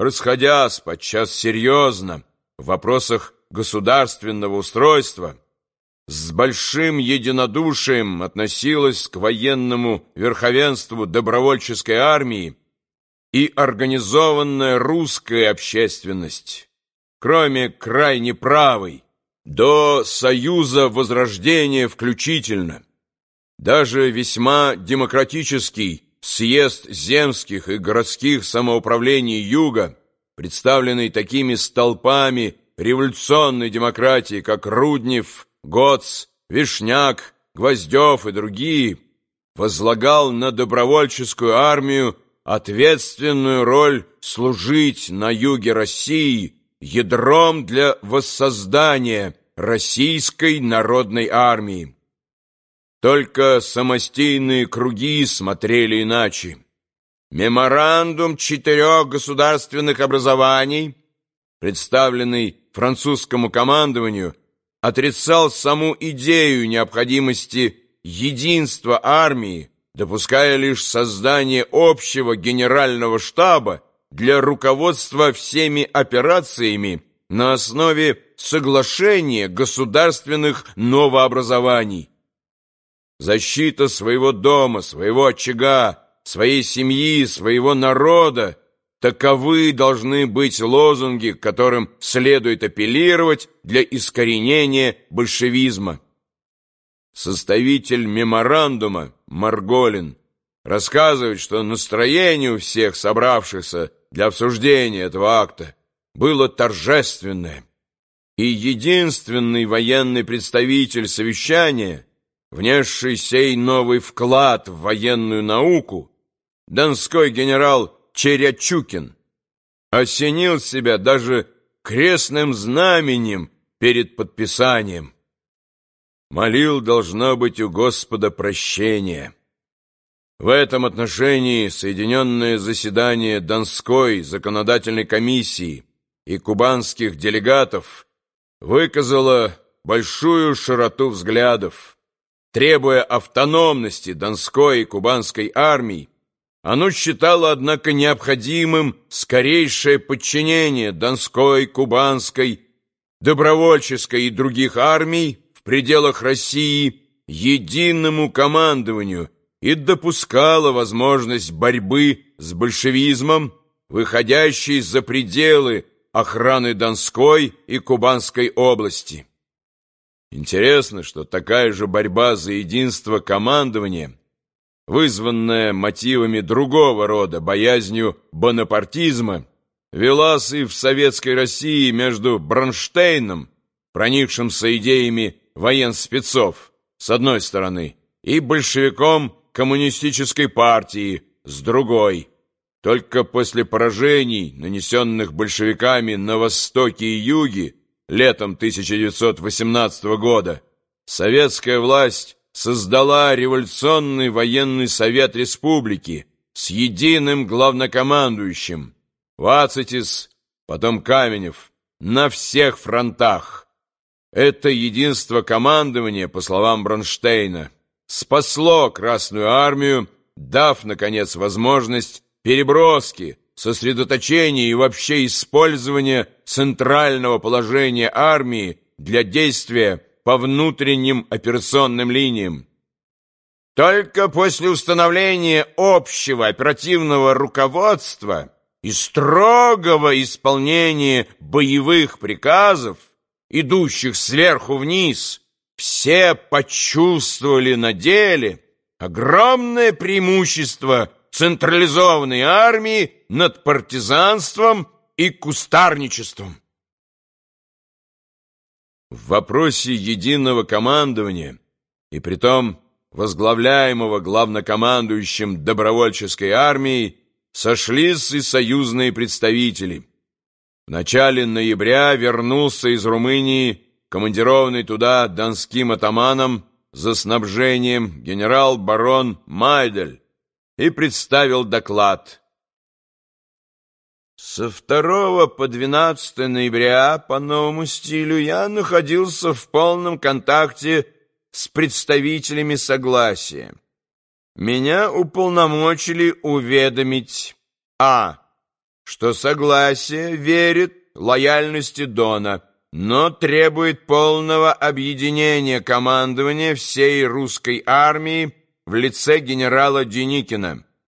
расходясь подчас серьезно в вопросах государственного устройства, с большим единодушием относилась к военному верховенству добровольческой армии и организованная русская общественность, кроме крайне правой, до Союза Возрождения включительно. Даже весьма демократический съезд земских и городских самоуправлений Юга, представленный такими столпами революционной демократии, как Руднев, Гоц, Вишняк, Гвоздев и другие, возлагал на добровольческую армию ответственную роль служить на юге России ядром для воссоздания Российской народной армии. Только самостийные круги смотрели иначе. Меморандум четырех государственных образований, представленный французскому командованию, отрицал саму идею необходимости единства армии, допуская лишь создание общего генерального штаба для руководства всеми операциями на основе соглашения государственных новообразований. Защита своего дома, своего очага, своей семьи, своего народа Таковы должны быть лозунги, к которым следует апеллировать для искоренения большевизма. Составитель меморандума Марголин рассказывает, что настроение у всех собравшихся для обсуждения этого акта было торжественное, и единственный военный представитель совещания, внесший сей новый вклад в военную науку, донской генерал Черячукин осенил себя даже крестным знаменем перед подписанием. Молил, должно быть, у Господа прощения. В этом отношении Соединенное заседание Донской законодательной комиссии и кубанских делегатов выказало большую широту взглядов, требуя автономности Донской и Кубанской армий оно считало, однако, необходимым скорейшее подчинение Донской, Кубанской, Добровольческой и других армий в пределах России единому командованию и допускало возможность борьбы с большевизмом, выходящей за пределы охраны Донской и Кубанской области. Интересно, что такая же борьба за единство командования – вызванная мотивами другого рода, боязнью бонапартизма, велась и в советской России между Бронштейном, проникшимся идеями военспецов, с одной стороны, и большевиком коммунистической партии, с другой. Только после поражений, нанесенных большевиками на Востоке и Юге летом 1918 года, советская власть создала революционный военный совет республики с единым главнокомандующим Вацитис, потом Каменев, на всех фронтах. Это единство командования, по словам Бронштейна, спасло Красную Армию, дав, наконец, возможность переброски, сосредоточения и вообще использования центрального положения армии для действия по внутренним операционным линиям. Только после установления общего оперативного руководства и строгого исполнения боевых приказов, идущих сверху вниз, все почувствовали на деле огромное преимущество централизованной армии над партизанством и кустарничеством. В вопросе единого командования, и притом возглавляемого главнокомандующим добровольческой армией, сошлись и союзные представители. В начале ноября вернулся из Румынии командированный туда донским атаманом за снабжением генерал-барон Майдель и представил доклад – со 2 по 12 ноября по новому стилю я находился в полном контакте с представителями согласия. Меня уполномочили уведомить а. что согласие верит лояльности Дона, но требует полного объединения командования всей русской армии в лице генерала Деникина.